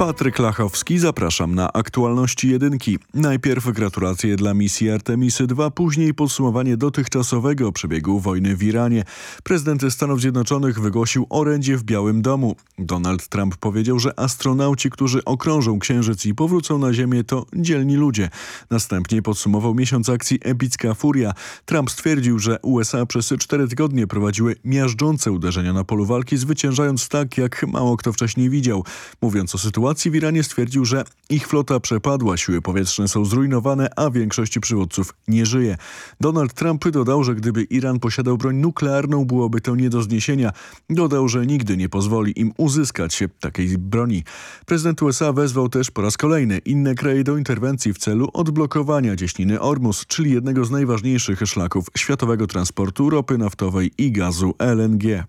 Patryk Lachowski, zapraszam na aktualności jedynki. Najpierw gratulacje dla misji Artemisy II, później podsumowanie dotychczasowego przebiegu wojny w Iranie. Prezydent Stanów Zjednoczonych wygłosił orędzie w Białym Domu. Donald Trump powiedział, że astronauci, którzy okrążą Księżyc i powrócą na Ziemię to dzielni ludzie. Następnie podsumował miesiąc akcji Epicka Furia. Trump stwierdził, że USA przez cztery tygodnie prowadziły miażdżące uderzenia na polu walki, zwyciężając tak, jak mało kto wcześniej widział. Mówiąc o sytuacji sytuacji w Iranie stwierdził, że ich flota przepadła, siły powietrzne są zrujnowane, a większości przywódców nie żyje. Donald Trump dodał, że gdyby Iran posiadał broń nuklearną, byłoby to nie do zniesienia. Dodał, że nigdy nie pozwoli im uzyskać się takiej broni. Prezydent USA wezwał też po raz kolejny inne kraje do interwencji w celu odblokowania cieśniny Ormus, czyli jednego z najważniejszych szlaków światowego transportu ropy naftowej i gazu LNG.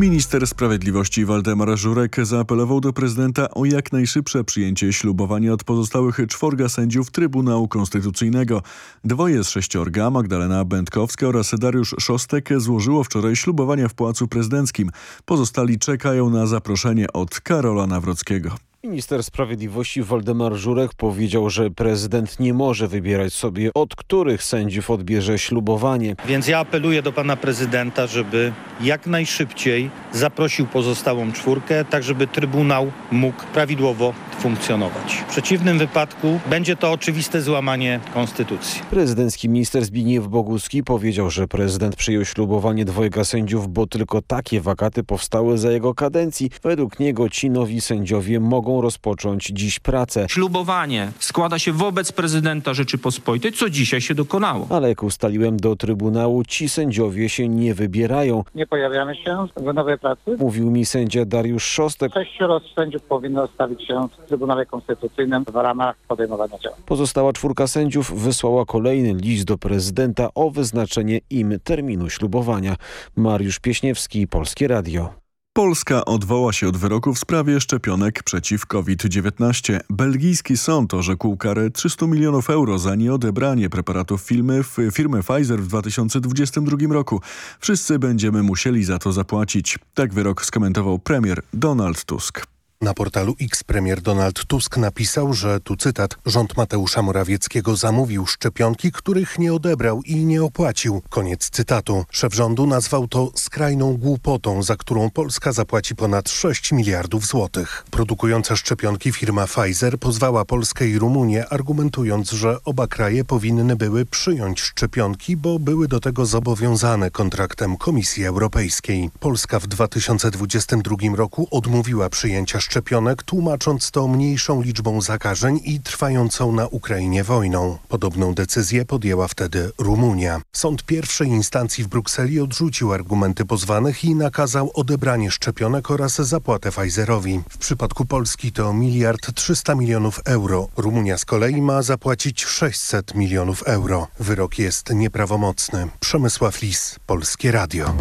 Minister Sprawiedliwości Waldemar Żurek zaapelował do prezydenta o jak najszybsze przyjęcie ślubowania od pozostałych czworga sędziów Trybunału Konstytucyjnego. Dwoje z sześciorga, Magdalena Będkowska oraz Dariusz Szostek złożyło wczoraj ślubowania w Pałacu Prezydenckim. Pozostali czekają na zaproszenie od Karola Nawrockiego. Minister Sprawiedliwości Waldemar Żurek powiedział, że prezydent nie może wybierać sobie, od których sędziów odbierze ślubowanie. Więc ja apeluję do pana prezydenta, żeby jak najszybciej zaprosił pozostałą czwórkę, tak żeby Trybunał mógł prawidłowo funkcjonować. W przeciwnym wypadku będzie to oczywiste złamanie konstytucji. Prezydencki minister Zbigniew Boguski powiedział, że prezydent przyjął ślubowanie dwojga sędziów, bo tylko takie wakaty powstały za jego kadencji. Według niego ci nowi sędziowie mogą rozpocząć dziś pracę. Ślubowanie składa się wobec prezydenta Rzeczypospolitej, co dzisiaj się dokonało. Ale jak ustaliłem do Trybunału, ci sędziowie się nie wybierają. Nie pojawiamy się w nowej pracy. Mówił mi sędzia Dariusz Szostek. Sześcioro sędziów powinno stawić się w Trybunale Konstytucyjnym w ramach podejmowania działań. Pozostała czwórka sędziów wysłała kolejny list do prezydenta o wyznaczenie im terminu ślubowania. Mariusz Pieśniewski, Polskie Radio. Polska odwoła się od wyroku w sprawie szczepionek przeciw COVID-19. Belgijski sąd orzekł karę 300 milionów euro za nieodebranie preparatów firmy, firmy Pfizer w 2022 roku. Wszyscy będziemy musieli za to zapłacić. Tak wyrok skomentował premier Donald Tusk. Na portalu X premier Donald Tusk napisał, że tu cytat, rząd Mateusza Morawieckiego zamówił szczepionki, których nie odebrał i nie opłacił. Koniec cytatu. Szef rządu nazwał to skrajną głupotą, za którą Polska zapłaci ponad 6 miliardów złotych. Produkująca szczepionki firma Pfizer pozwała Polskę i Rumunię, argumentując, że oba kraje powinny były przyjąć szczepionki, bo były do tego zobowiązane kontraktem Komisji Europejskiej. Polska w 2022 roku odmówiła przyjęcia szczepionki szczepionek, tłumacząc to mniejszą liczbą zakażeń i trwającą na Ukrainie wojną. Podobną decyzję podjęła wtedy Rumunia. Sąd pierwszej instancji w Brukseli odrzucił argumenty pozwanych i nakazał odebranie szczepionek oraz zapłatę Pfizerowi. W przypadku Polski to miliard 300 milionów euro. Rumunia z kolei ma zapłacić 600 milionów euro. Wyrok jest nieprawomocny. Przemysław Lis, Polskie Radio.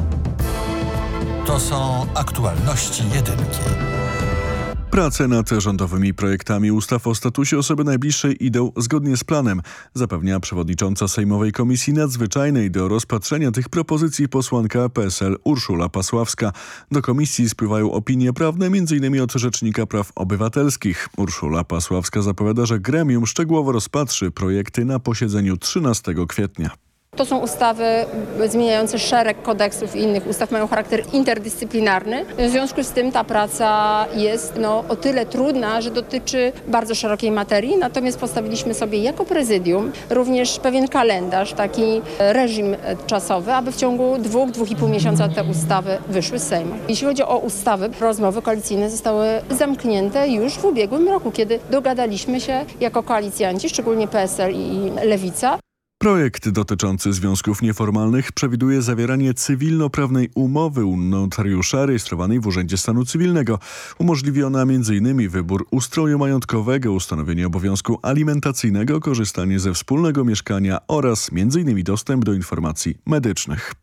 To są aktualności jedynki. Prace nad rządowymi projektami ustaw o statusie osoby najbliższej idą zgodnie z planem, zapewnia przewodnicząca Sejmowej Komisji Nadzwyczajnej do rozpatrzenia tych propozycji posłanka PSL Urszula Pasławska. Do komisji spływają opinie prawne m.in. od Rzecznika Praw Obywatelskich. Urszula Pasławska zapowiada, że gremium szczegółowo rozpatrzy projekty na posiedzeniu 13 kwietnia. To są ustawy zmieniające szereg kodeksów i innych ustaw, mają charakter interdyscyplinarny. W związku z tym ta praca jest no, o tyle trudna, że dotyczy bardzo szerokiej materii, natomiast postawiliśmy sobie jako prezydium również pewien kalendarz, taki reżim czasowy, aby w ciągu dwóch, dwóch i pół miesiąca te ustawy wyszły z Sejmu. Jeśli chodzi o ustawy, rozmowy koalicyjne zostały zamknięte już w ubiegłym roku, kiedy dogadaliśmy się jako koalicjanci, szczególnie PSL i Lewica, Projekt dotyczący związków nieformalnych przewiduje zawieranie cywilnoprawnej umowy u notariusza rejestrowanej w Urzędzie Stanu Cywilnego. Umożliwi ona m.in. wybór ustroju majątkowego, ustanowienie obowiązku alimentacyjnego, korzystanie ze wspólnego mieszkania oraz m.in. dostęp do informacji medycznych.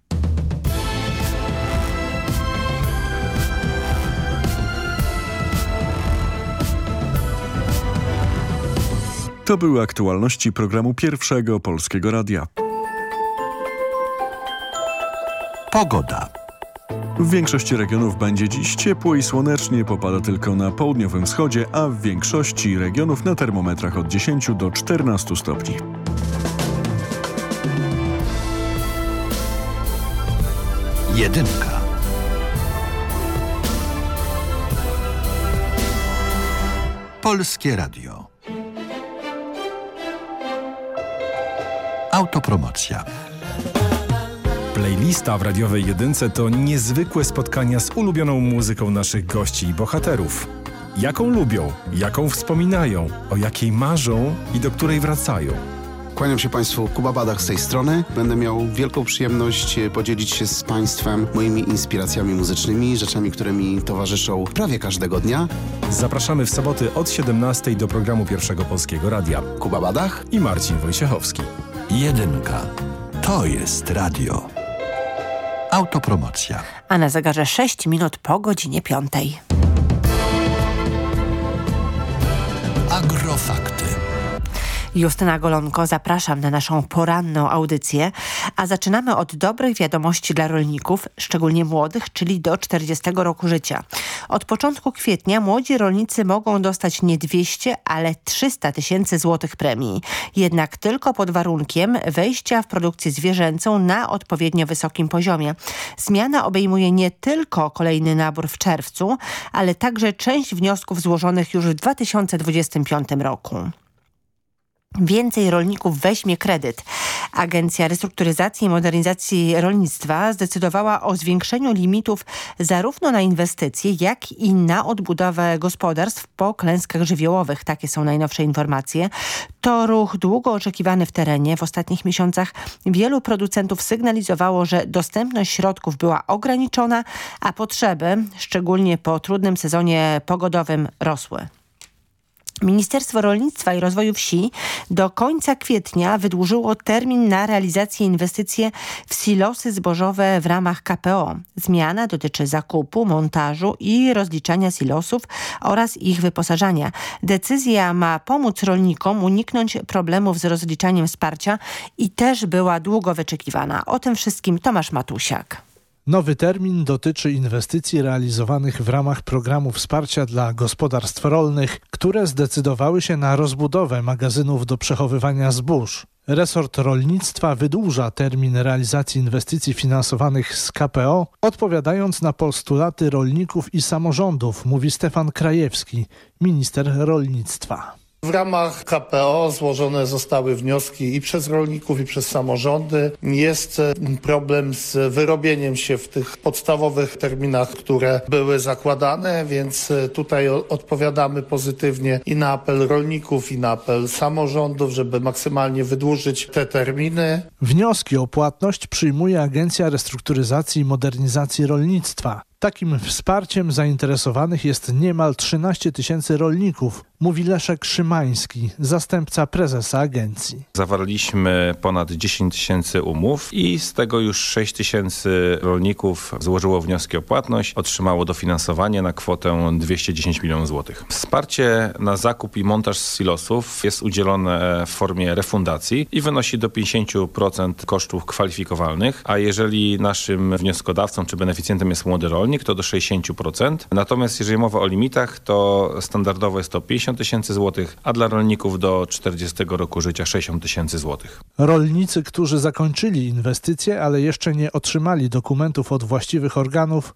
To były aktualności programu Pierwszego Polskiego Radia. Pogoda. W większości regionów będzie dziś ciepło i słonecznie, popada tylko na południowym wschodzie, a w większości regionów na termometrach od 10 do 14 stopni. Jedynka. Polskie Radio. Autopromocja. Playlista w radiowej jedynce to niezwykłe spotkania z ulubioną muzyką naszych gości i bohaterów. Jaką lubią, jaką wspominają, o jakiej marzą i do której wracają. Kłaniam się Państwu, Kuba Badach z tej strony. Będę miał wielką przyjemność e, podzielić się z Państwem moimi inspiracjami muzycznymi, rzeczami, które mi towarzyszą prawie każdego dnia. Zapraszamy w soboty od 17 do programu Pierwszego Polskiego Radia. Kuba Badach i Marcin Wojciechowski. Jedynka. To jest radio. Autopromocja. A na zegarze 6 minut po godzinie 5. Agrofakty. Justyna Golonko, zapraszam na naszą poranną audycję, a zaczynamy od dobrych wiadomości dla rolników, szczególnie młodych, czyli do 40 roku życia. Od początku kwietnia młodzi rolnicy mogą dostać nie 200, ale 300 tysięcy złotych premii. Jednak tylko pod warunkiem wejścia w produkcję zwierzęcą na odpowiednio wysokim poziomie. Zmiana obejmuje nie tylko kolejny nabór w czerwcu, ale także część wniosków złożonych już w 2025 roku. Więcej rolników weźmie kredyt. Agencja Restrukturyzacji i Modernizacji Rolnictwa zdecydowała o zwiększeniu limitów zarówno na inwestycje, jak i na odbudowę gospodarstw po klęskach żywiołowych. Takie są najnowsze informacje. To ruch długo oczekiwany w terenie. W ostatnich miesiącach wielu producentów sygnalizowało, że dostępność środków była ograniczona, a potrzeby, szczególnie po trudnym sezonie pogodowym, rosły. Ministerstwo Rolnictwa i Rozwoju Wsi do końca kwietnia wydłużyło termin na realizację inwestycji w silosy zbożowe w ramach KPO. Zmiana dotyczy zakupu, montażu i rozliczania silosów oraz ich wyposażania. Decyzja ma pomóc rolnikom uniknąć problemów z rozliczaniem wsparcia i też była długo wyczekiwana. O tym wszystkim Tomasz Matusiak. Nowy termin dotyczy inwestycji realizowanych w ramach programu wsparcia dla gospodarstw rolnych, które zdecydowały się na rozbudowę magazynów do przechowywania zbóż. Resort rolnictwa wydłuża termin realizacji inwestycji finansowanych z KPO, odpowiadając na postulaty rolników i samorządów, mówi Stefan Krajewski, minister rolnictwa. W ramach KPO złożone zostały wnioski i przez rolników, i przez samorządy. Jest e, problem z wyrobieniem się w tych podstawowych terminach, które były zakładane, więc e, tutaj odpowiadamy pozytywnie i na apel rolników, i na apel samorządów, żeby maksymalnie wydłużyć te terminy. Wnioski o płatność przyjmuje Agencja Restrukturyzacji i Modernizacji Rolnictwa. Takim wsparciem zainteresowanych jest niemal 13 tysięcy rolników, mówi Leszek Szymański, zastępca prezesa agencji. Zawarliśmy ponad 10 tysięcy umów i z tego już 6 tysięcy rolników złożyło wnioski o płatność, otrzymało dofinansowanie na kwotę 210 milionów złotych. Wsparcie na zakup i montaż silosów jest udzielone w formie refundacji i wynosi do 50% kosztów kwalifikowalnych, a jeżeli naszym wnioskodawcą czy beneficjentem jest młody rolnik, to do 60%. Natomiast jeżeli mowa o limitach, to standardowo jest to 50 tysięcy złotych, a dla rolników do 40 roku życia 60 tysięcy złotych. Rolnicy, którzy zakończyli inwestycje, ale jeszcze nie otrzymali dokumentów od właściwych organów,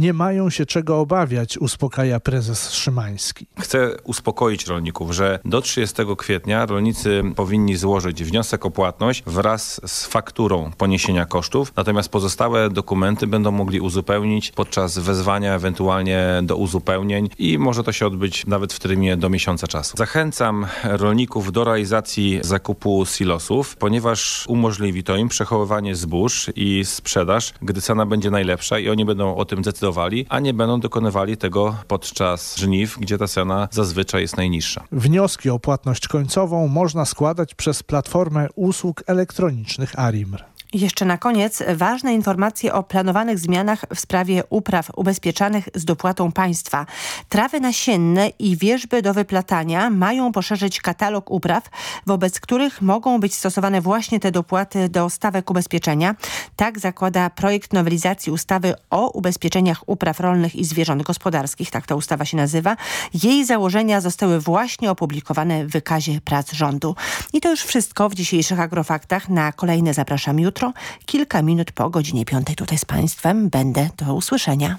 nie mają się czego obawiać, uspokaja prezes Szymański. Chcę uspokoić rolników, że do 30 kwietnia rolnicy powinni złożyć wniosek o płatność wraz z fakturą poniesienia kosztów, natomiast pozostałe dokumenty będą mogli uzupełnić podczas wezwania ewentualnie do uzupełnień i może to się odbyć nawet w terminie do miesiąca czasu. Zachęcam rolników do realizacji zakupu silosów, ponieważ umożliwi to im przechowywanie zbóż i sprzedaż, gdy cena będzie najlepsza i oni będą o tym decydowali a nie będą dokonywali tego podczas żniw, gdzie ta cena zazwyczaj jest najniższa. Wnioski o płatność końcową można składać przez platformę usług elektronicznych ARIMR. Jeszcze na koniec ważne informacje o planowanych zmianach w sprawie upraw ubezpieczanych z dopłatą państwa. Trawy nasienne i wierzby do wyplatania mają poszerzyć katalog upraw, wobec których mogą być stosowane właśnie te dopłaty do stawek ubezpieczenia. Tak zakłada projekt nowelizacji ustawy o ubezpieczeniach upraw rolnych i zwierząt gospodarskich. Tak ta ustawa się nazywa. Jej założenia zostały właśnie opublikowane w wykazie prac rządu. I to już wszystko w dzisiejszych Agrofaktach. Na kolejne zapraszam jutro jutro, kilka minut po godzinie piątej tutaj z Państwem. Będę do usłyszenia.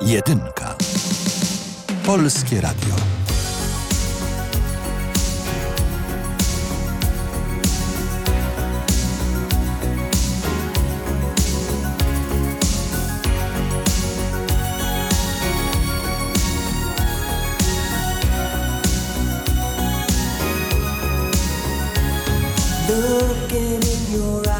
Jedynka. Polskie Radio.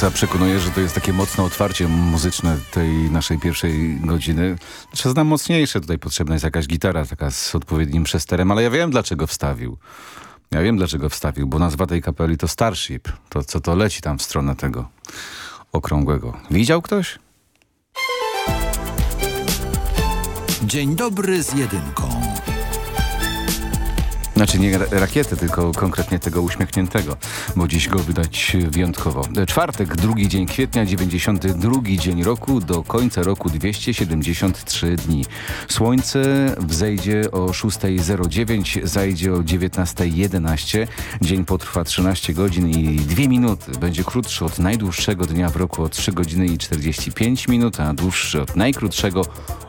Wydawca przekonuje, że to jest takie mocne otwarcie muzyczne tej naszej pierwszej godziny. Znaczy znam mocniejsze, tutaj potrzebna jest jakaś gitara taka z odpowiednim przesterem, ale ja wiem dlaczego wstawił. Ja wiem dlaczego wstawił, bo nazwa tej kapeli to Starship. To co to leci tam w stronę tego okrągłego. Widział ktoś? Dzień dobry z jedynką. Znaczy nie ra- rakiety, tylko konkretnie tego uśmiechniętego, bo dziś go wydać wyjątkowo. E, Czwartek, drugi dzień kwietnia, 92 dzień roku, do końca roku 273 dni. Słońce wzejdzie o 6.09, zajdzie o 19.11. Dzień potrwa 13 godzin i 2 minuty. Będzie krótszy od najdłuższego dnia w roku o 3 godziny i 45 minut, a dłuższy od najkrótszego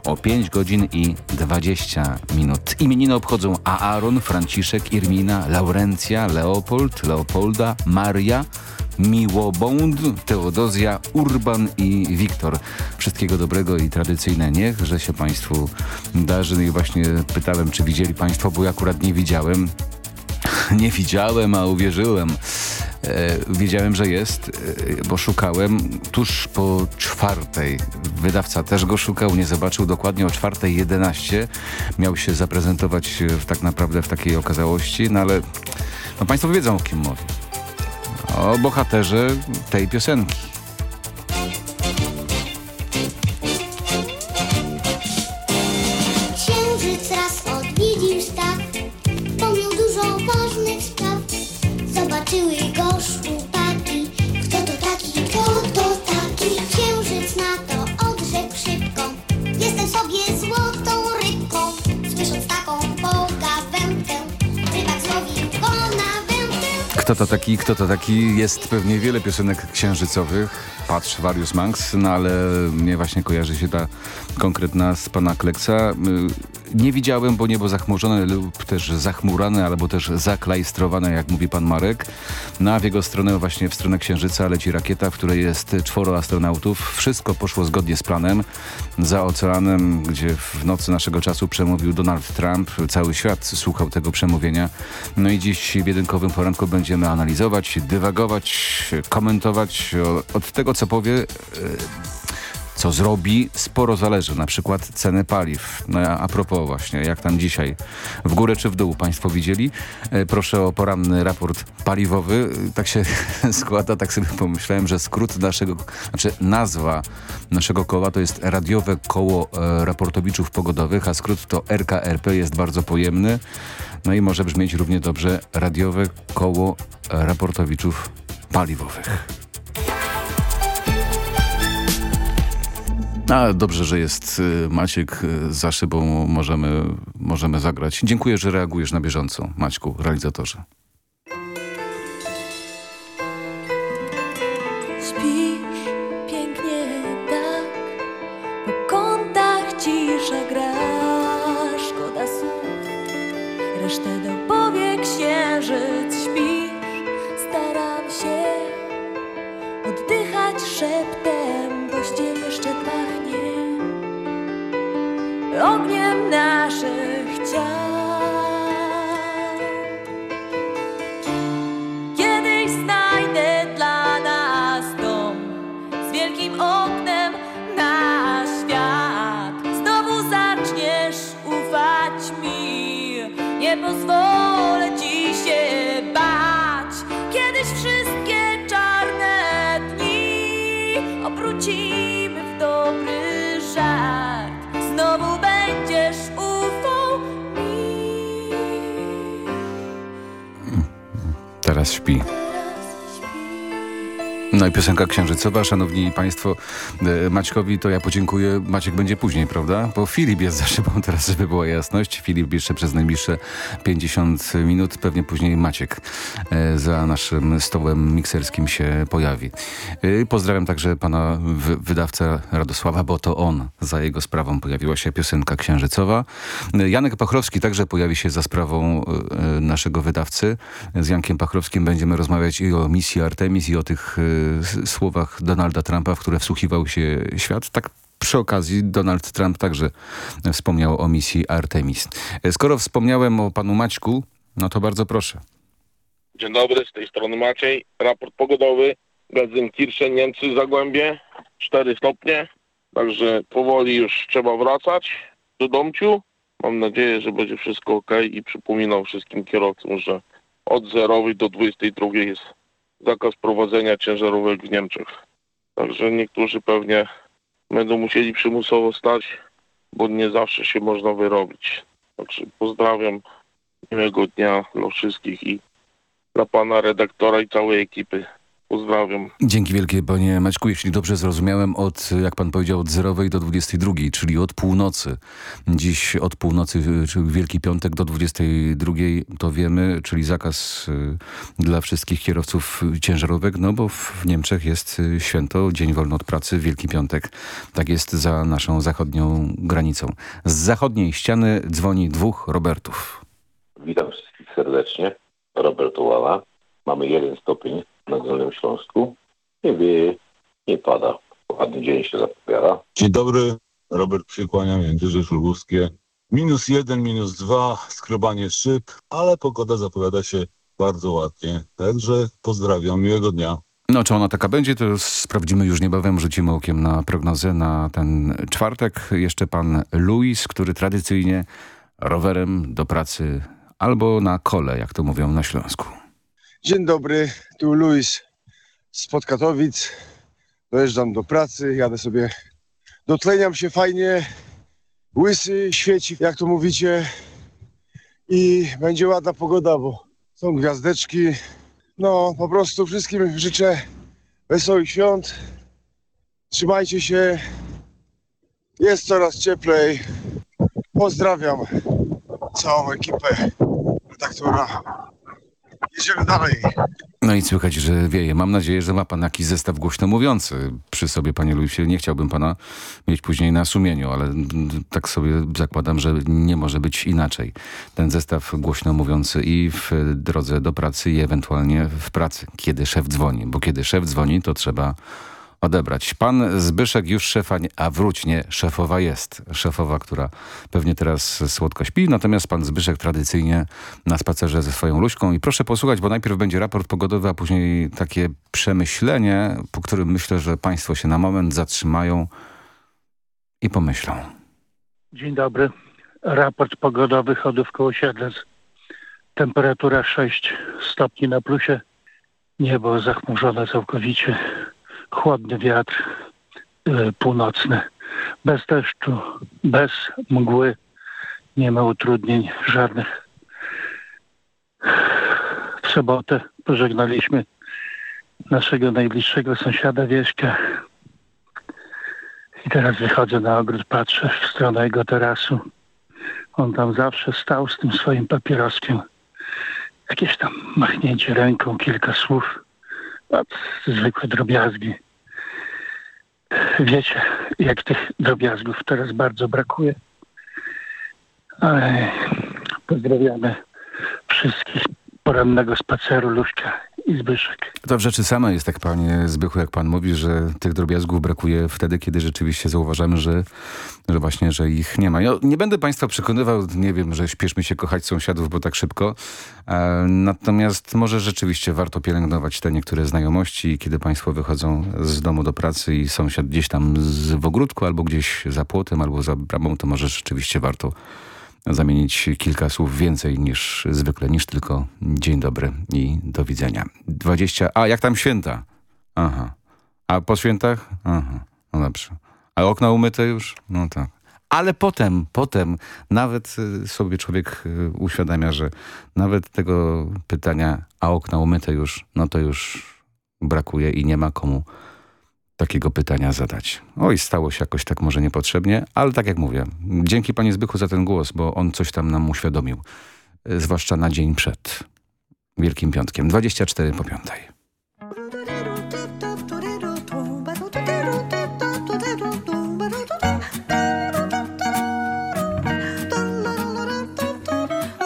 o 5 godzin i 20 minut. Imieniny obchodzą Aaron, Franciszek, Irmina, Laurencja, Leopold, Leopolda, Maria, Miłobąd, Teodozja, Urban i Wiktor. Wszystkiego dobrego i tradycyjne niech, że się Państwu darzy. No i właśnie pytałem, czy widzieli Państwo, bo ja akurat nie widziałem. Nie widziałem, a uwierzyłem. E, wiedziałem, że jest, e, bo szukałem tuż po czwartej. Wydawca też go szukał, nie zobaczył dokładnie o czwartej 11. Miał się zaprezentować w, tak naprawdę w takiej okazałości, no ale no Państwo wiedzą o kim mowa. O bohaterze tej piosenki. Kto to taki, kto to taki? Jest pewnie wiele piosenek księżycowych. Patrz, Various Manx, no ale mnie właśnie kojarzy się ta konkretna z pana Kleksa. Nie widziałem, bo niebo zachmurzone lub też zachmurane, albo też zaklajstrowane, jak mówi pan Marek. No a w jego stronę, właśnie w stronę Księżyca leci rakieta, w której jest czworo astronautów. Wszystko poszło zgodnie z planem. Za oceanem, gdzie w nocy naszego czasu przemówił Donald Trump, cały świat słuchał tego przemówienia. No i dziś w jedynkowym poranku będziemy analizować, dywagować, komentować. Od tego, co powie... co zrobi, sporo zależy. Na przykład ceny paliw. No, a a propos właśnie, jak tam dzisiaj, w górę czy w dół, Państwo widzieli? E, Proszę o poranny raport paliwowy. E, Tak się składa, tak sobie pomyślałem, że skrót naszego, znaczy nazwa naszego koła to jest Radiowe Koło e, Raportowiczów Pogodowych, a skrót to RKRP, jest bardzo pojemny. No i może brzmieć równie dobrze Radiowe Koło Raportowiczów Paliwowych. A dobrze, że jest y, Maciek y, za szybą, możemy, możemy zagrać. Dziękuję, że reagujesz na bieżąco, Maćku, realizatorze. Obrócimy w dobry żart. Znowu będziesz ufał mi. Teraz śpi. No i piosenka księżycowa, szanowni państwo, e, Maćkowi to ja podziękuję, Maciek będzie później, prawda? Bo Filip jest za szybą teraz, żeby była jasność. Filip jeszcze przez najbliższe 50 minut, pewnie później Maciek e, za naszym stołem mikserskim się pojawi. E, Pozdrawiam także pana wy- wydawcę Radosława, bo to on, za jego sprawą pojawiła się piosenka księżycowa. Janek Pachrowski także pojawi się za sprawą naszego wydawcy. Z Jankiem Pachrowskim będziemy rozmawiać i o misji Artemis i o tych słowach Donalda Trumpa, w które wsłuchiwał się świat. Tak przy okazji Donald Trump także wspomniał o misji Artemis. E, Skoro wspomniałem o panu Maćku, no to bardzo proszę. Dzień dobry, z tej strony Maciej. Raport pogodowy Gelsenkirchen, Niemcy, Zagłębie, 4 stopnie. Także powoli już trzeba wracać do domciu. Mam nadzieję, że będzie wszystko ok i przypominam wszystkim kierowcom, że od 0 do 22 jest zakaz prowadzenia ciężarówek w Niemczech. Także niektórzy pewnie będą musieli przymusowo stać, bo nie zawsze się można wyrobić. Także pozdrawiam, miłego dnia dla wszystkich i dla pana redaktora i całej ekipy. Pozdrawiam. Dzięki wielkie panie Maćku. Jeśli dobrze zrozumiałem, od, jak pan powiedział, od 0 do 22, czyli od północy. Dziś od północy, czyli Wielki Piątek do 22 to wiemy, czyli zakaz y, dla wszystkich kierowców ciężarówek, no bo w Niemczech jest y, święto, dzień wolny od pracy, Wielki Piątek. Tak jest za naszą zachodnią granicą. Z zachodniej ściany dzwoni dwóch Robertów. Witam wszystkich serdecznie. Robert Ułala. Mamy jeden stopień na Dolnym Śląsku. Nie wieje, nie pada. Ładny dzień się zapowiada. Dzień dobry, Robert Przykłania, Międzyrzec Lubuskie. Minus jeden, minus dwa, skrobanie szyb, ale pogoda zapowiada się bardzo ładnie. Także pozdrawiam, miłego dnia. No, czy ona taka będzie, to sprawdzimy już niebawem. Rzucimy okiem na prognozę na ten czwartek. Jeszcze pan Luis, który tradycyjnie rowerem do pracy albo na kole, jak to mówią na Śląsku. Dzień dobry, tu Luis z Podkatowic. Dojeżdżam do pracy, jadę sobie, dotleniam się fajnie, łysy świeci, jak to mówicie. I będzie ładna pogoda, bo są gwiazdeczki. No, po prostu wszystkim życzę wesołych świąt. Trzymajcie się. Jest coraz cieplej. Pozdrawiam całą ekipę redaktora. Jedziemy dalej. No i słychać, że wieje. Mam nadzieję, że ma pan jakiś zestaw głośno mówiący przy sobie, panie Luisie. Nie chciałbym pana mieć później na sumieniu, ale tak sobie zakładam, że nie może być inaczej. Ten zestaw głośno mówiący i w drodze do pracy i ewentualnie w pracy, kiedy szef dzwoni. Bo kiedy szef dzwoni, to trzeba odebrać. Pan Zbyszek już szefa, nie, a wróć, nie, szefowa jest. Szefowa, która pewnie teraz słodko śpi, natomiast pan Zbyszek tradycyjnie na spacerze ze swoją Luśką. I proszę posłuchać, bo najpierw będzie raport pogodowy, a później takie przemyślenie, po którym myślę, że państwo się na moment zatrzymają i pomyślą. Dzień dobry. Raport pogodowy Chodówko Osiedlec. Temperatura 6 stopni na plusie. Niebo zachmurzone całkowicie. Chłodny wiatr y, północny. Bez deszczu, bez mgły. Nie ma utrudnień żadnych. W sobotę pożegnaliśmy naszego najbliższego sąsiada Wieśka. I teraz wychodzę na ogród, patrzę w stronę jego tarasu. On tam zawsze stał z tym swoim papieroskiem. Jakieś tam machnięcie ręką, kilka słów. No, zwykłe drobiazgi. Wiecie, jak tych drobiazgów teraz bardzo brakuje. Ale pozdrawiamy wszystkich porannego spaceru Luśka i Zbyszek. To w rzeczy samej jest tak, panie Zbychu, jak pan mówi, że tych drobiazgów brakuje wtedy, kiedy rzeczywiście zauważamy, że, że właśnie, że ich nie ma. Ja nie będę państwa przekonywał, nie wiem, że śpieszmy się kochać sąsiadów, bo tak szybko. E, natomiast może rzeczywiście warto pielęgnować te niektóre znajomości, kiedy państwo wychodzą z domu do pracy i sąsiad gdzieś tam z, w ogródku, albo gdzieś za płotem, albo za bramą, to może rzeczywiście warto zamienić kilka słów więcej niż zwykle, niż tylko dzień dobry i do widzenia. 20, a jak tam święta? Aha. A po świętach? Aha. No dobrze. A okna umyte już? No tak. Ale potem, potem nawet y, sobie człowiek y, uświadamia, że nawet tego pytania, a okna umyte już, no to już brakuje i nie ma komu takiego pytania zadać. Oj, stało się jakoś tak może niepotrzebnie, ale tak jak mówię, dzięki panie Zbychu za ten głos, bo on coś tam nam uświadomił, y, zwłaszcza na dzień przed Wielkim Piątkiem, 24 po piątej.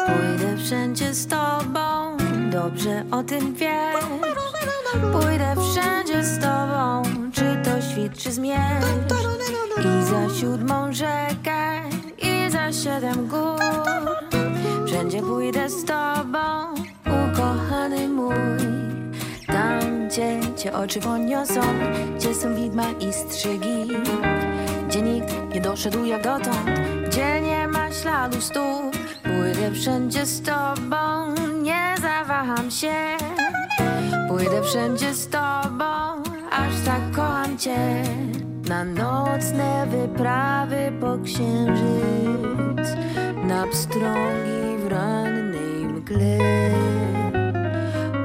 Pójdę wszędzie z tobą, dobrze o tym wiesz. Pójdę wszędzie z tobą, I za siódmą rzekę, i za siedem gór. Wszędzie pójdę z tobą, ukochany mój. Tam, gdzie cię oczy poniosą, gdzie są widma i strzygi. Gdzie nikt nie doszedł jak dotąd, gdzie nie ma śladu stóp. Pójdę wszędzie z tobą, nie zawaham się. Pójdę wszędzie z tobą, aż tak kocham cię. Na nocne wyprawy po księżyc, na pstrągi w rannej mgle.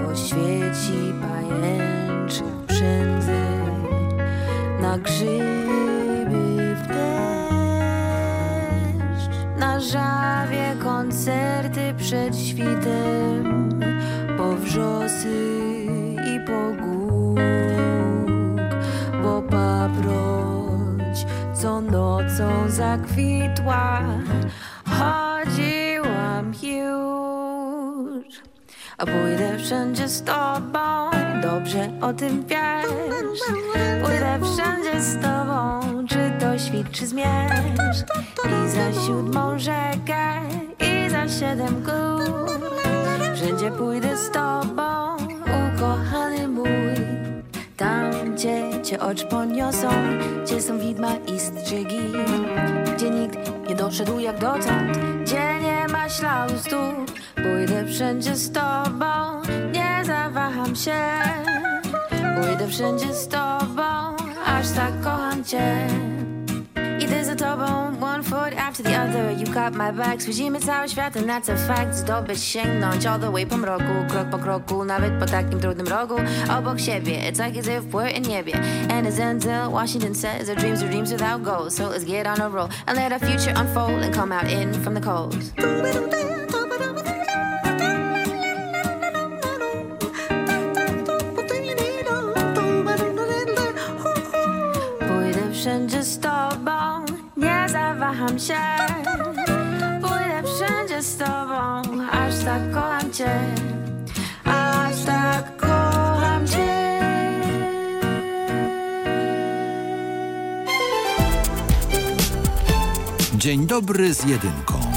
Poświeci pajęczy przędzy, na grzyby w deszcz, na żawie koncerty przed świtem, po wrzosy i po głóg, co nocą zakwitła, chodziłam już. A pójdę wszędzie z tobą, dobrze o tym wiesz. Pójdę wszędzie z tobą, czy to świt, czy zmierz. I za siódmą rzekę, i za siedem gór. Wszędzie pójdę z tobą. Tam, gdzie cię oczy poniosą, gdzie są widma i strzygi. Gdzie nikt nie doszedł jak dotąd, gdzie nie ma śladu stóp. Pójdę wszędzie z tobą, nie zawaham się. Pójdę wszędzie z tobą, aż tak kocham cię. Za tobą, one foot after the other. You got my back, zwiedzimy cały świat and that's a fact. Zdobyć, sięgnąć all the way po mroku Krok po kroku, nawet po takim trudnym rogu. Obok siebie, it's like as if we're in niebie And as Denzel Washington says Our dreams are dreams without goals. So let's get on a roll And let our future unfold And come out in from the cold się. Pójdę wszędzie z tobą, aż tak kocham cię. Aż tak kocham cię. Dzień dobry z jedynką.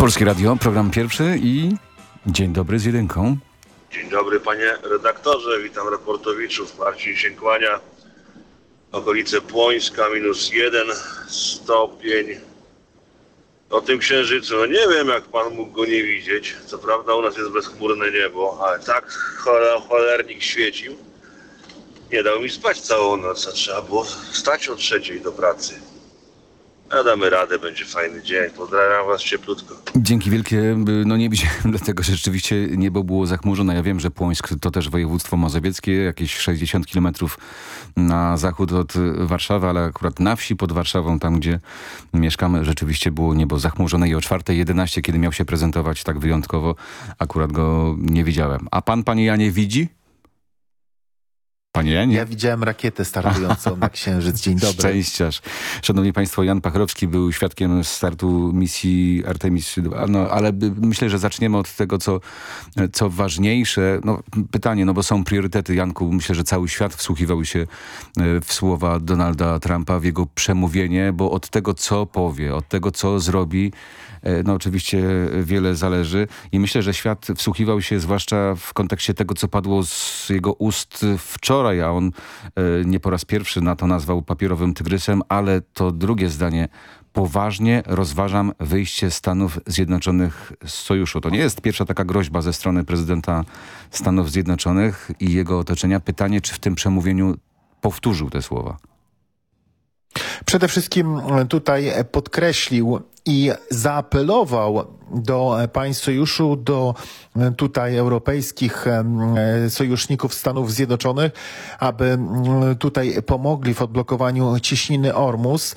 Polskie Radio, program pierwszy i dzień dobry z jedynką. Dzień dobry panie redaktorze, witam reportowiczów. Marcin się kłania. Okolice Płońska minus jeden stopień. O tym księżycu, no nie wiem jak pan mógł go nie widzieć. Co prawda u nas jest bezchmurne niebo, ale tak choler, cholernik świecił. Nie dał mi spać całą noc, a trzeba było stać o trzeciej do pracy. A damy radę, będzie fajny dzień. Pozdrawiam was cieplutko. Dzięki wielkie. No nie widziałem, dlatego że rzeczywiście niebo było zachmurzone. Ja wiem, że Płońsk to też województwo mazowieckie, jakieś 60 kilometrów na zachód od Warszawy, ale akurat na wsi pod Warszawą, tam gdzie mieszkamy, rzeczywiście było niebo zachmurzone i o 4.11, kiedy miał się prezentować tak wyjątkowo, akurat go nie widziałem. A pan, panie Janie, widzi? Panie Janie? Ja widziałem rakietę startującą na Księżyc. Dzień dobry. Szczęściarz. Szanowni Państwo, Jan Pachrowski był świadkiem startu misji Artemis no, ale myślę, że zaczniemy od tego, co, co ważniejsze. No, pytanie, no bo są priorytety, Janku. Myślę, że cały świat wsłuchiwał się e, w słowa Donalda Trumpa, w jego przemówienie, bo od tego, co powie, od tego, co zrobi, no oczywiście wiele zależy i myślę, że świat wsłuchiwał się zwłaszcza w kontekście tego, co padło z jego ust wczoraj, a on e, nie po raz pierwszy na to nazwał papierowym tygrysem, ale to drugie zdanie poważnie rozważam wyjście Stanów Zjednoczonych z sojuszu. To nie jest pierwsza taka groźba ze strony prezydenta Stanów Zjednoczonych i jego otoczenia. Pytanie, czy w tym przemówieniu powtórzył te słowa. Przede wszystkim e, tutaj e, podkreślił i zaapelował do e, państw sojuszu, do tutaj europejskich sojuszników Stanów Zjednoczonych, aby tutaj pomogli w odblokowaniu ciśniny Ormus.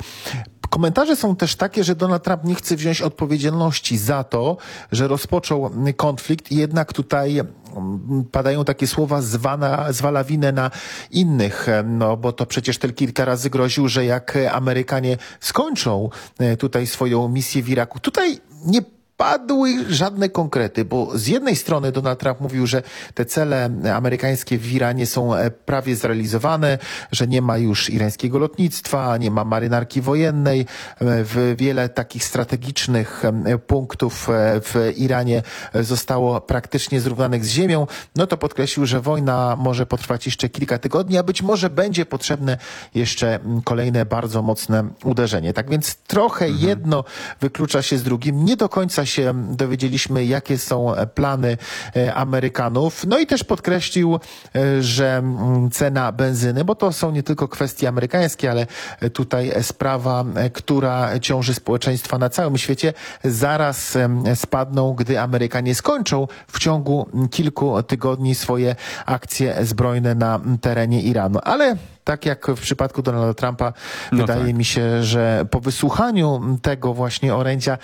Komentarze są też takie, że Donald Trump nie chce wziąć odpowiedzialności za to, że rozpoczął konflikt. Jednak tutaj mm, padają takie słowa zwana, zwala winę na innych, e, no bo to przecież ten kilka razy groził, że jak Amerykanie skończą e, tutaj swoją misję w Iraku, tutaj nie padły żadne konkrety, bo z jednej strony Donald Trump mówił, że te cele amerykańskie w Iranie są e, prawie zrealizowane, że nie ma już irańskiego lotnictwa, nie ma marynarki wojennej, e, w wiele takich strategicznych e, punktów w Iranie zostało praktycznie zrównanych z ziemią, no to podkreślił, że wojna może potrwać jeszcze kilka tygodni, a być może będzie potrzebne jeszcze mm, kolejne bardzo mocne uderzenie. Tak więc trochę jedno wyklucza się z drugim. Nie do końca się dowiedzieliśmy, jakie są e, plany e, Amerykanów. No i też podkreślił, e, że mm, cena benzyny, bo to są nie tylko kwestie amerykańskie, ale tutaj sprawa, która ciąży społeczeństwa na całym świecie, zaraz spadną, gdy Amerykanie skończą w ciągu kilku tygodni swoje akcje zbrojne na terenie Iranu. Ale tak jak w przypadku Donalda Trumpa, No wydaje tak. mi się, że po wysłuchaniu tego właśnie orędzia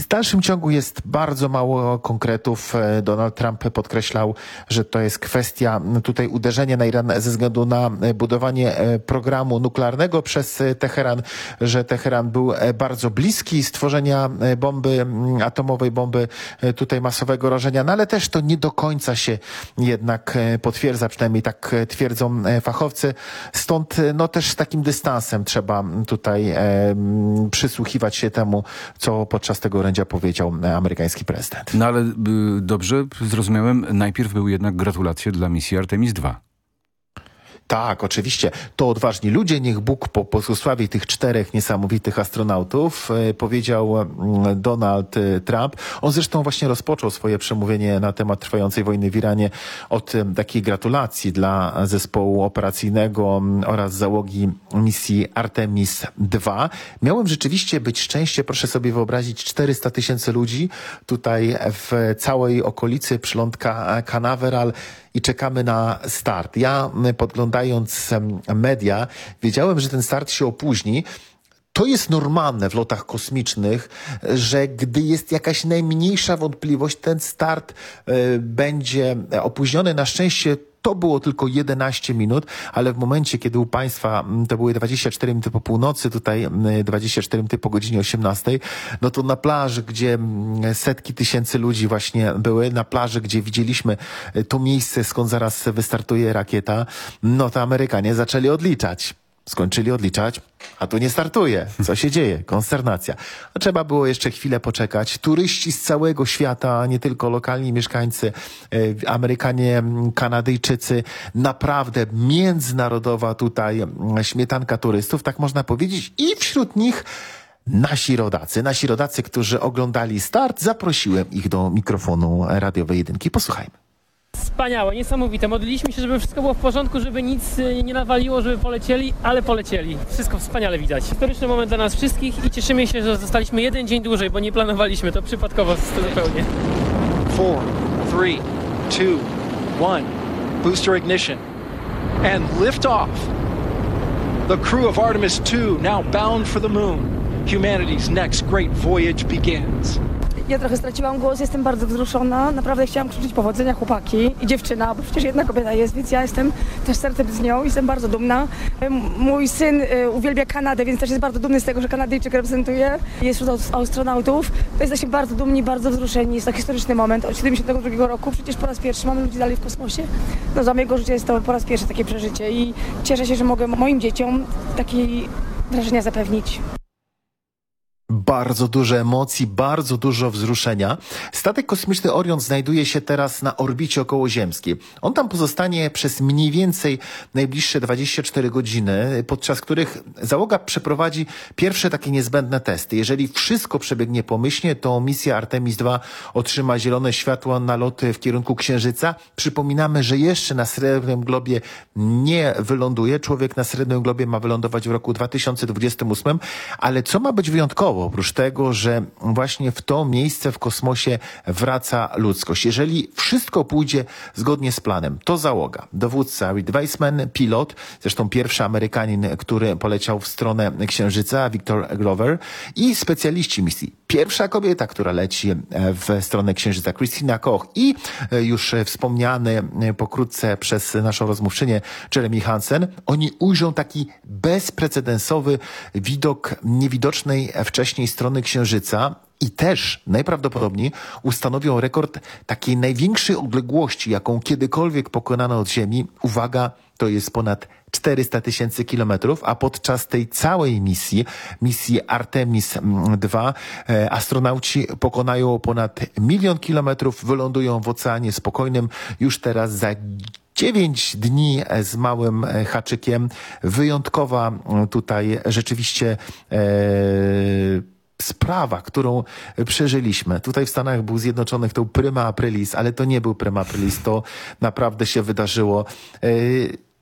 w dalszym ciągu jest bardzo mało konkretów. E, Donald Trump podkreślał, że to jest kwestia tutaj uderzenia na Iran ze względu na budowanie e, programu nuklearnego przez e, Teheran, że Teheran był bardzo bliski stworzenia bomby atomowej, bomby tutaj masowego rażenia, no ale też to nie do końca się jednak potwierdza, przynajmniej tak twierdzą fachowcy. Stąd e, no też z takim dystansem trzeba tutaj e, przysłuchiwać się temu, co podczas tego orędzia powiedział e, amerykański prezydent. No ale y, dobrze zrozumiałem, najpierw były jednak gratulacje dla misji Artemis II. Tak, oczywiście. To odważni ludzie, niech Bóg po tych czterech niesamowitych astronautów, e, powiedział mm, Donald e, Trump. On zresztą właśnie rozpoczął swoje przemówienie na temat trwającej wojny w Iranie od em, takiej gratulacji dla zespołu operacyjnego mm, oraz załogi misji Artemis II. Miałem rzeczywiście być szczęście, proszę sobie wyobrazić, 400 tysięcy ludzi tutaj w całej okolicy przylądka Canaveral i czekamy na start. Ja podglądając media wiedziałem, że ten start się opóźni. To jest normalne w lotach kosmicznych, że gdy jest jakaś najmniejsza wątpliwość, ten start e, będzie opóźniony. Na szczęście to było tylko 11 minut, ale w momencie, kiedy u Państwa to były 24 minuty po północy, tutaj mm, 24 minuty po godzinie 18, no to na plaży, gdzie setki tysięcy ludzi właśnie były, na plaży, gdzie widzieliśmy e, to miejsce, skąd zaraz wystartuje rakieta, no to Amerykanie zaczęli odliczać. Skończyli odliczać, a tu nie startuje. Co się dzieje? Konsternacja. No, trzeba było jeszcze chwilę poczekać. Turyści z całego świata, nie tylko lokalni mieszkańcy, e, Amerykanie, Kanadyjczycy, naprawdę międzynarodowa tutaj śmietanka turystów, tak można powiedzieć. I wśród nich nasi rodacy. Nasi rodacy, którzy oglądali start, zaprosiłem ich do mikrofonu radiowej jedynki. Posłuchajmy. Wspaniałe, niesamowite. Modliliśmy się, żeby wszystko było w porządku, żeby nic y, nie nawaliło, żeby polecieli, ale polecieli. Wszystko wspaniale widać. Historyczny moment dla nas wszystkich i cieszymy się, że zostaliśmy jeden dzień dłużej, bo nie planowaliśmy to przypadkowo zupełnie. Four, three, two, one. Booster ignition. And lift off. The crew of Artemis 2 now bound for the moon. Humanity's next great voyage begins. Ja trochę straciłam głos, jestem bardzo wzruszona. Naprawdę chciałam krzyczeć powodzenia chłopaki i dziewczyna, bo przecież jedna kobieta jest, więc ja jestem też sercem z nią, jestem bardzo dumna. Mój syn y, uwielbia Kanadę, więc też jest bardzo dumny z tego, że Kanadyjczyk reprezentuje. Jest wśród astronautów. To jesteśmy bardzo dumni, bardzo wzruszeni. Jest to historyczny moment od 72 roku. Przecież po raz pierwszy mamy ludzi dalej w kosmosie. No za mojego życia jest to po raz pierwszy takie przeżycie i cieszę się, że mogę moim dzieciom takie wrażenia zapewnić. Bardzo dużo emocji, bardzo dużo wzruszenia. Statek kosmiczny Orion znajduje się teraz na orbicie okołoziemskiej. On tam pozostanie przez mniej więcej najbliższe 24 godziny, podczas których załoga przeprowadzi pierwsze takie niezbędne testy. Jeżeli wszystko przebiegnie pomyślnie, to misja Artemis II otrzyma zielone światło na loty w kierunku Księżyca. Przypominamy, że jeszcze na Srebrnym Globie nie wyląduje. Człowiek na Srebrnym Globie ma wylądować w roku 2028, ale co ma być wyjątkowo? Oprócz tego, że właśnie w to miejsce w kosmosie wraca ludzkość. Jeżeli wszystko pójdzie zgodnie z planem, to załoga, dowódca Reed Weissman, pilot, zresztą pierwszy Amerykanin, który poleciał w stronę Księżyca, Victor Glover i specjaliści misji. Pierwsza kobieta, która leci e, w stronę Księżyca, Christina Koch i e, już wspomniany e, pokrótce przez naszą rozmówczynię Jeremy Hansen. Oni ujrzą taki bezprecedensowy widok niewidocznej wcześniej strony Księżyca i też najprawdopodobniej ustanowią rekord takiej największej odległości, jaką kiedykolwiek pokonano od Ziemi. Uwaga, to jest ponad 400 tysięcy kilometrów, a podczas tej całej misji, misji Artemis mm, II, e, astronauci pokonają ponad milion kilometrów, wylądują w Oceanie Spokojnym już teraz za 9 dni z małym e, haczykiem. Wyjątkowa tutaj rzeczywiście e, sprawa, którą przeżyliśmy. Tutaj w Stanach był Zjednoczonych to prima aprilis, ale to nie był prima aprilis, to naprawdę się wydarzyło. E,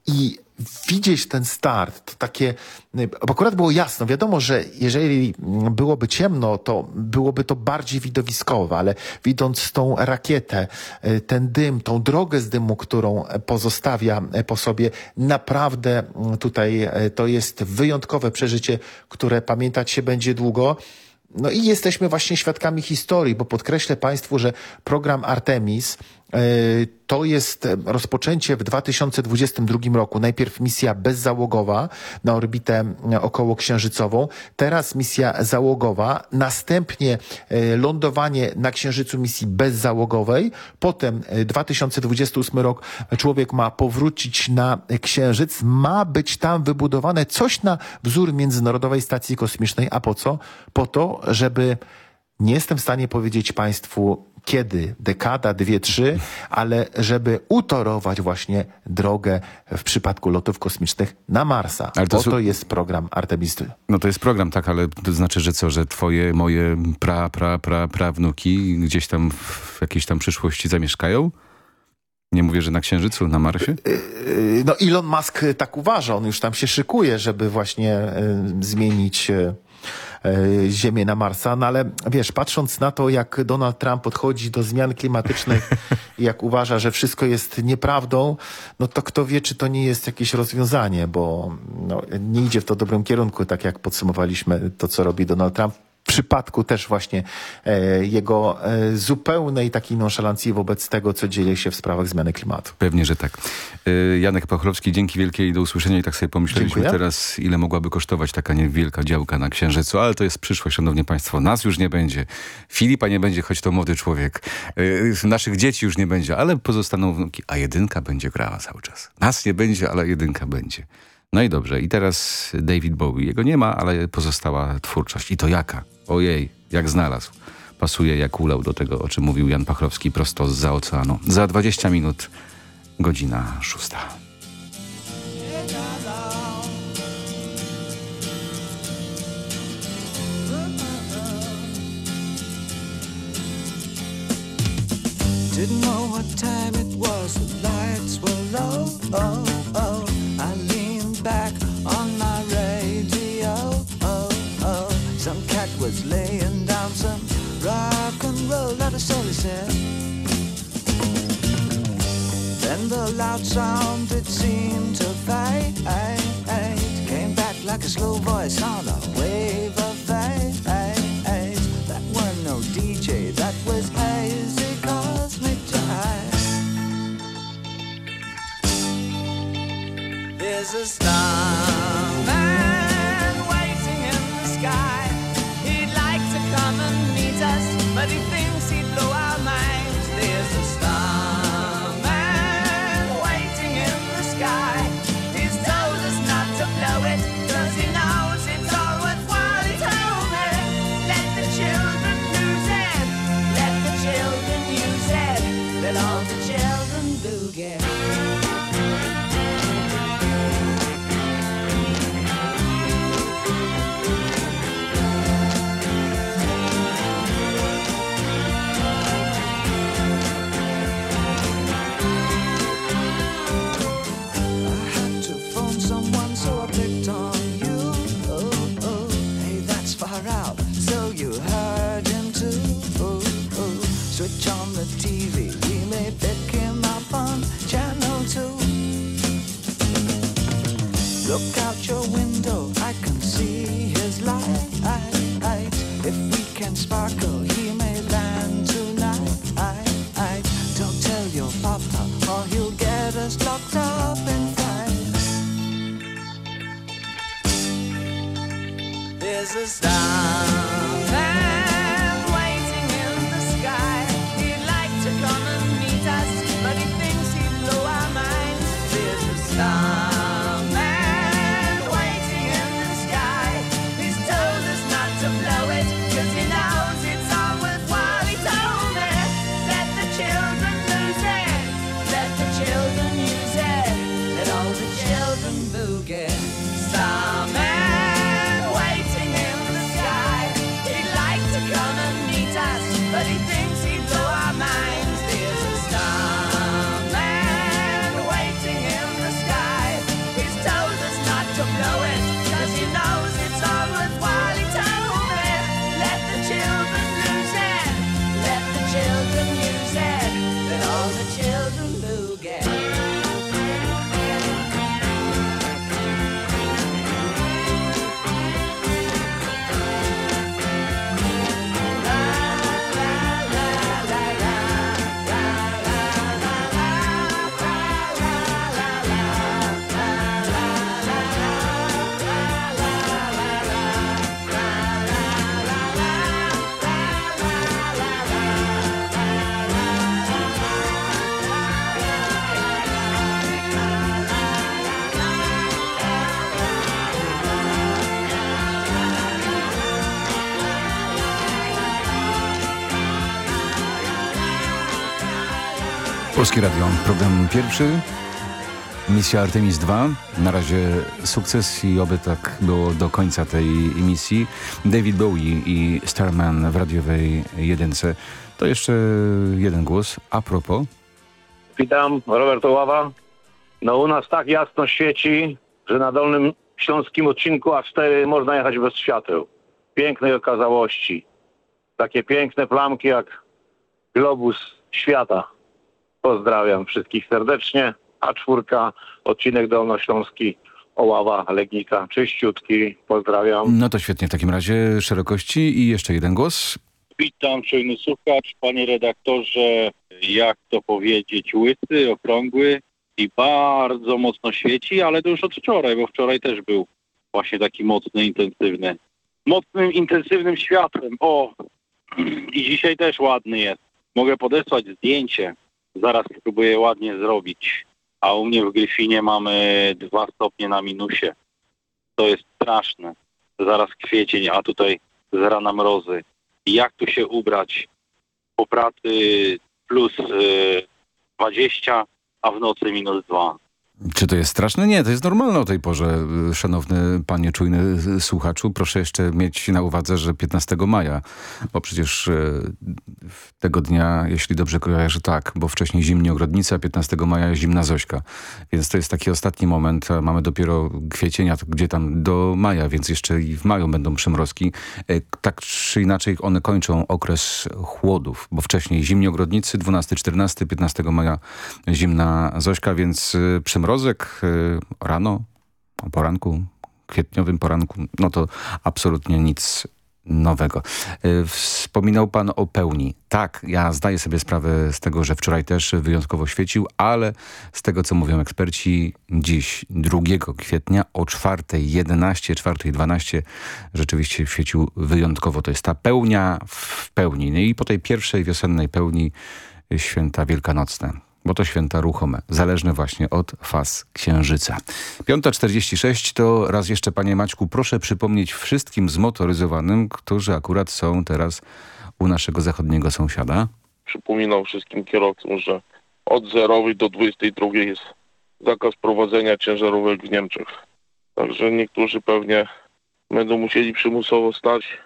I widzieć ten start, to takie, bo akurat było jasno, wiadomo, że jeżeli byłoby ciemno, to byłoby to bardziej widowiskowe, ale widząc tą rakietę, ten dym, tą drogę z dymu, którą pozostawia po sobie, naprawdę tutaj e, to jest wyjątkowe przeżycie, które pamiętać się będzie długo. No i jesteśmy właśnie świadkami historii, bo podkreślę Państwu, że program Artemis to jest rozpoczęcie w 2022 roku. Najpierw misja bezzałogowa na orbitę e, okołoksiężycową, teraz misja załogowa, następnie e, lądowanie na Księżycu misji bezzałogowej, potem e, 2028 rok człowiek ma powrócić na Księżyc, ma być tam wybudowane coś na wzór Międzynarodowej Stacji Kosmicznej. A po co? Po to, żeby nie jestem w stanie powiedzieć Państwu, kiedy, dekada, dwie, trzy, ale żeby utorować właśnie drogę w przypadku lotów kosmicznych na Marsa. Ale to po su- to jest program Artemis. No to jest program, tak, ale to znaczy, że co, że twoje, moje pra, pra, pra, prawnuki gdzieś tam w jakiejś tam przyszłości zamieszkają? Nie mówię, że na Księżycu, na Marsie? Yy, No Elon Musk tak uważa, on już tam się szykuje, żeby właśnie y, zmienić y, y, Ziemię na Marsa, no ale wiesz, patrząc na to, jak Donald Trump podchodzi do zmian klimatycznych i jak uważa, że wszystko jest nieprawdą, no to kto wie, czy to nie jest jakieś rozwiązanie, bo no, nie idzie w to dobrym kierunku, tak jak podsumowaliśmy to, co robi Donald Trump. W przypadku też właśnie e, jego e, zupełnej takiej nonszalancji wobec tego, co dzieje się w sprawach zmiany klimatu. Pewnie, że tak. Y, Janek Pachlowski, dzięki wielkie i do usłyszenia. I tak sobie pomyśleliśmy Dziękuję. teraz, ile mogłaby kosztować taka niewielka działka na Księżycu, ale to jest przyszłość, szanowni państwo. Nas już nie będzie. Filipa nie będzie, choć to młody człowiek. Naszych dzieci już nie będzie, ale pozostaną wnuki. A jedynka będzie grała cały czas. Nas nie będzie, ale jedynka będzie. No i dobrze, i teraz David Bowie. Jego nie ma, ale pozostała twórczość. I to jaka? Ojej, jak znalazł. Pasuje jak ulał do tego, o czym mówił Jan Pachlowski prosto z za oceanu. Za 20 minut, godzina szósta. Didn't know what time it was, the lights were low. Oh, oh. I leaned back and roll, that is all he said. Then the loud sound it seemed to fade. Came back like a slow voice on a wave of fade. That weren't no DJ, that was hazy cosmic jive. There's a starman Radio, program pierwszy, misja Artemis 2. Na razie sukces i oby tak było do końca tej misji. David Bowie i Starman w radiowej jedynce. To jeszcze jeden głos. A propos, Witam, Robert Oława. No u nas tak jasno świeci, że na Dolnym Śląskim odcinku A4 można jechać bez świateł. Pięknej okazałości. Takie piękne plamki jak globus świata. Pozdrawiam wszystkich serdecznie. A4, odcinek Dolnośląski, Oława, Legnika, czyściutki. Pozdrawiam. no to świetnie w takim razie szerokości i jeszcze jeden głos. Witam, czujny słuchacz, panie redaktorze, jak to powiedzieć, łysy, okrągły i bardzo mocno świeci, ale to już od wczoraj, bo wczoraj też był właśnie taki mocny, intensywny. Mocnym, intensywnym światłem, o! I dzisiaj też ładny jest. Mogę podesłać zdjęcie, zaraz spróbuję ładnie zrobić. a u mnie w Gryfinie mamy 2 stopnie na minusie. To jest straszne. Zaraz kwiecień, a tutaj z rana mrozy. Jak tu się ubrać? Po pracy plus y, 20, a w nocy minus 2. Czy to jest straszne? Nie, to jest normalne o tej porze. Y, Szanowny panie czujny y, słuchaczu, proszę jeszcze mieć na uwadze, że 15 maja, bo przecież y, tego dnia, jeśli dobrze kojarzę, tak, bo wcześniej zimnie ogrodnica, 15 maja zimna Zośka. Więc to jest taki ostatni moment, mamy dopiero kwiecienia, gdzie tam do maja, więc jeszcze i w maju będą przymrozki. Tak czy inaczej one kończą okres chłodów, bo wcześniej zimni ogrodnicy, 12, 14, 15 maja zimna Zośka, więc y, przymrozek y, rano, o poranku, kwietniowym poranku, no to absolutnie nic nowego. Y, Wspominał pan o pełni. Tak, ja zdaję sobie sprawę z tego, że wczoraj też wyjątkowo świecił, ale z tego, co mówią eksperci, dziś, 2 kwietnia o 4.11, 4.12 rzeczywiście świecił wyjątkowo. To jest ta pełnia w pełni. No i po tej pierwszej wiosennej pełni święta wielkanocne bo to święta ruchome, zależne właśnie od faz księżyca. 5.46 to raz jeszcze, panie Maćku, proszę przypomnieć wszystkim zmotoryzowanym, którzy akurat są teraz u naszego zachodniego sąsiada. Przypominam wszystkim kierowcom, że od 0 do 22 jest zakaz prowadzenia ciężarówek w Niemczech. Także niektórzy pewnie będą musieli przymusowo stać,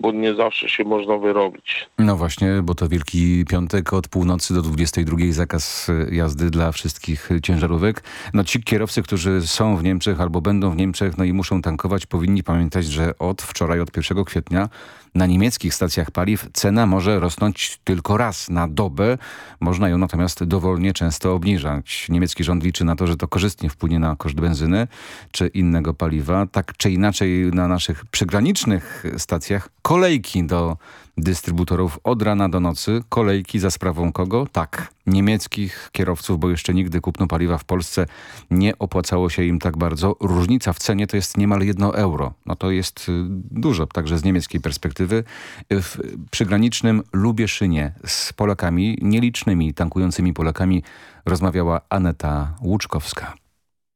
bo nie zawsze się można wyrobić. No właśnie, bo to Wielki Piątek od północy do 22 zakaz jazdy dla wszystkich ciężarówek. No ci kierowcy, którzy są w Niemczech albo będą w Niemczech, no i muszą tankować, powinni pamiętać, że od wczoraj, od 1 kwietnia na niemieckich stacjach paliw cena może rosnąć tylko raz na dobę. Można ją natomiast dowolnie często obniżać. Niemiecki rząd liczy na to, że to korzystnie wpłynie na koszt benzyny czy innego paliwa. Tak czy inaczej na naszych przygranicznych stacjach kolejki do dystrybutorów od rana do nocy. Kolejki za sprawą kogo? Tak, niemieckich kierowców, bo jeszcze nigdy kupno paliwa w Polsce nie opłacało się im tak bardzo. Różnica w cenie to jest niemal jedno euro. No to jest y, dużo, także z niemieckiej perspektywy. W przygranicznym Lubieszynie z Polakami, nielicznymi tankującymi Polakami rozmawiała Aneta Łuczkowska.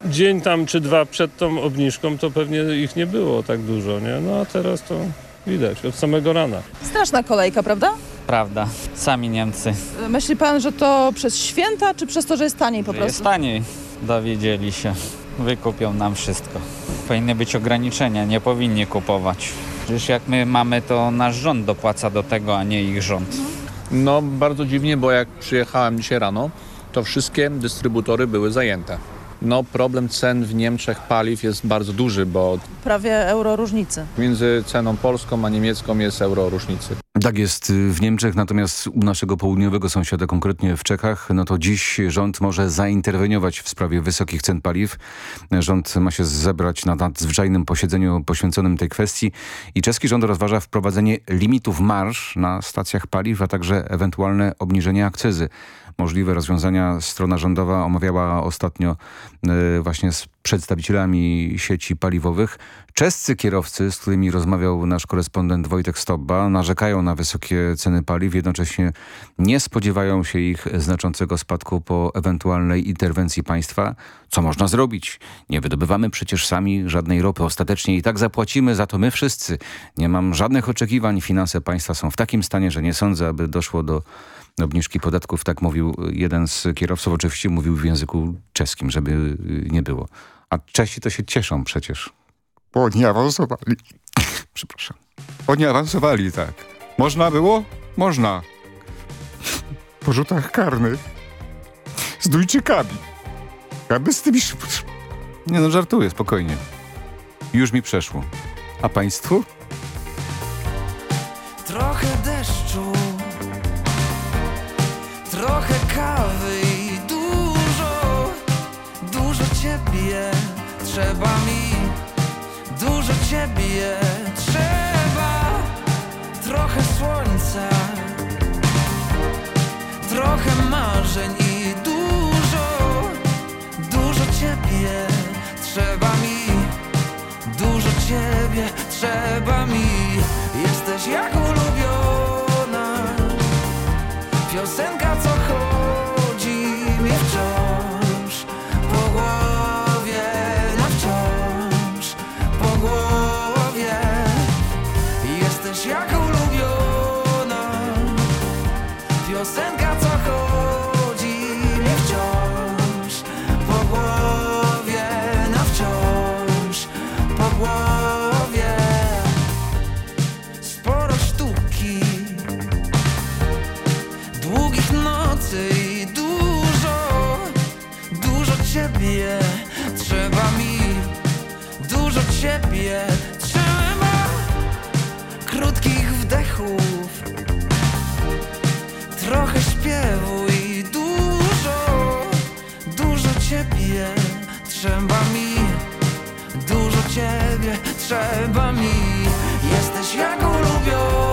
Dzień tam czy dwa przed tą obniżką to pewnie ich nie było tak dużo, nie? No a teraz to widać od samego rana. Straszna kolejka, prawda? Prawda, sami Niemcy. Myśli pan, że to przez święta, czy przez to, że jest taniej po Że prostu? Jest taniej, dowiedzieli się. Wykupią nam wszystko. Powinny być ograniczenia, nie powinni kupować. Przecież jak my mamy, to nasz rząd dopłaca do tego, a nie ich rząd. No bardzo dziwnie, bo jak przyjechałem dzisiaj rano, to wszystkie dystrybutory były zajęte. No problem cen w Niemczech paliw jest bardzo duży, bo Prawie euro różnicy. między ceną polską a niemiecką jest euro różnicy. Tak jest w Niemczech, natomiast u naszego południowego sąsiada, konkretnie w Czechach, no to dziś rząd może zainterweniować w sprawie wysokich cen paliw. Rząd ma się zebrać na nadzwyczajnym posiedzeniu poświęconym tej kwestii i czeski rząd rozważa wprowadzenie limitów marsz na stacjach paliw, a także ewentualne obniżenie akcyzy. Możliwe rozwiązania strona rządowa omawiała ostatnio y, właśnie z przedstawicielami sieci paliwowych. Czescy kierowcy, z którymi rozmawiał nasz korespondent Wojtek Stobba, narzekają na wysokie ceny paliw, jednocześnie nie spodziewają się ich znaczącego spadku po ewentualnej interwencji państwa. Co można zrobić? Nie wydobywamy przecież sami żadnej ropy. Ostatecznie i tak zapłacimy za to my wszyscy. Nie mam żadnych oczekiwań. Finanse państwa są w takim stanie, że nie sądzę, aby doszło do obniżki podatków. Tak mówił jeden z kierowców. Oczywiście mówił w języku czeskim, żeby nie było. A Czesi to się cieszą przecież. Bo oni awansowali. Przepraszam. Oni awansowali, tak. Można było? Można. Po rzutach karnych. Z Duńczykami. Aby z tymi... Nie no, żartuję, spokojnie. Już mi przeszło. A państwu? Ciebie trzeba mi. Jesteś jak ulubiona piosenka, Trzeba mi. Dużo ciebie Trzeba mi. Jesteś jak ulubiony.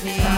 Krishna.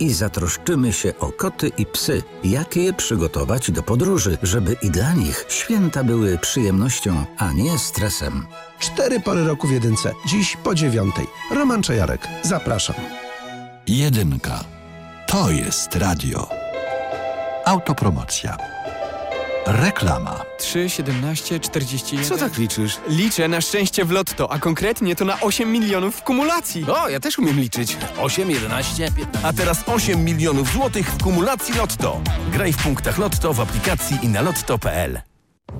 I zatroszczymy się o koty i psy, jak je przygotować do podróży, żeby i dla nich święta były przyjemnością, a nie stresem. Cztery pory roku w jedynce. Dziś po dziewiątej. Roman Czajarek. Zapraszam. Jedynka. To jest radio. Autopromocja. Reklama. 3, 17, 41. Co tak liczysz? Liczę na szczęście w lotto, a konkretnie to na 8 milionów w kumulacji. O, ja też umiem liczyć. 8, 11, 15. A teraz 8 milionów złotych w kumulacji Lotto. Graj w punktach Lotto w aplikacji i na lotto.pl.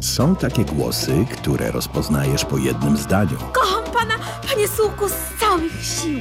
Są takie głosy, które rozpoznajesz po jednym zdaniu. Kocham pana, panie Sułku, z całych sił.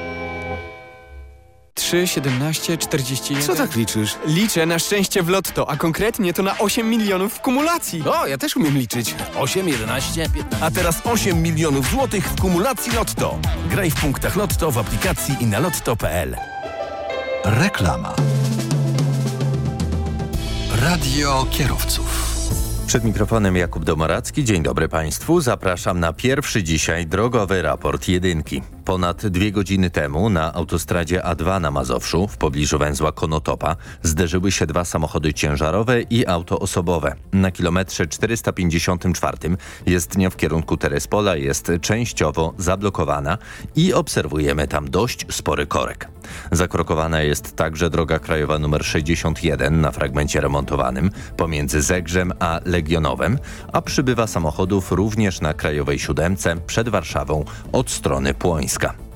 3, 17, 41. Co tak liczysz? Liczę na szczęście w lotto, a konkretnie to na 8 milionów w kumulacji. O, ja też umiem liczyć. 8, 11, 15. A teraz 8 milionów złotych w kumulacji Lotto. Graj w punktach Lotto w aplikacji i na lotto.pl. Reklama. Radio kierowców. Przed mikrofonem Jakub Domoracki. Dzień dobry Państwu. Zapraszam na pierwszy dzisiaj drogowy raport jedynki. Ponad dwie godziny temu na autostradzie A2 na Mazowszu w pobliżu węzła Konotopa zderzyły się dwa samochody ciężarowe i auto osobowe. Na kilometrze 454 jezdnia w kierunku Terespola jest częściowo zablokowana i obserwujemy tam dość spory korek. Zakrokowana jest także droga krajowa nr 61 na fragmencie remontowanym pomiędzy Zegrzem a Legionowem, a przybywa samochodów również na krajowej siódemce przed Warszawą od strony Płońska.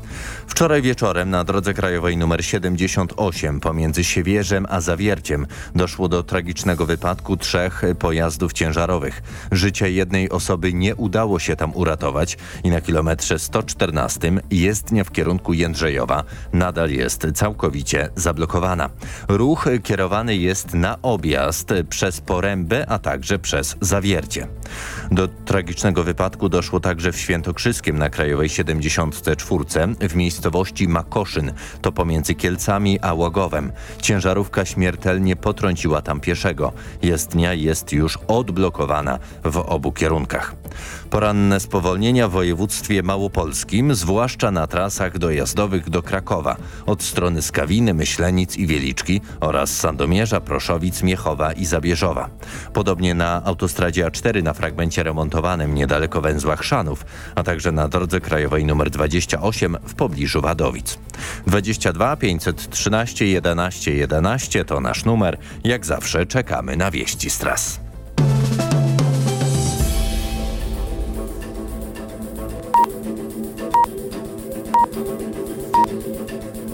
Wczoraj wieczorem na drodze krajowej nr 78 pomiędzy Siewierzem a Zawierciem doszło do tragicznego wypadku trzech pojazdów ciężarowych. Życie jednej osoby nie udało się tam uratować i na kilometrze 114 jezdnia w kierunku Jędrzejowa nadal jest całkowicie zablokowana. Ruch kierowany jest na objazd przez Porębę, a także przez Zawiercie. Do tragicznego wypadku doszło także w Świętokrzyskiem na krajowej 74 w miejscowości Makoszyn, to pomiędzy Kielcami a Łogowem. Ciężarówka śmiertelnie potrąciła tam pieszego. Jezdnia jest już odblokowana w obu kierunkach. Poranne spowolnienia w województwie małopolskim, zwłaszcza na trasach dojazdowych do Krakowa, od strony Skawiny, Myślenic i Wieliczki oraz Sandomierza, Proszowic, Miechowa i Zabierzowa. Podobnie na autostradzie A4 na fragmencie remontowanym niedaleko węzła Chrzanów, a także na drodze krajowej nr 28 w pobliżu Wadowic. 22 513 11 11 to nasz numer. Jak zawsze czekamy na wieści z tras.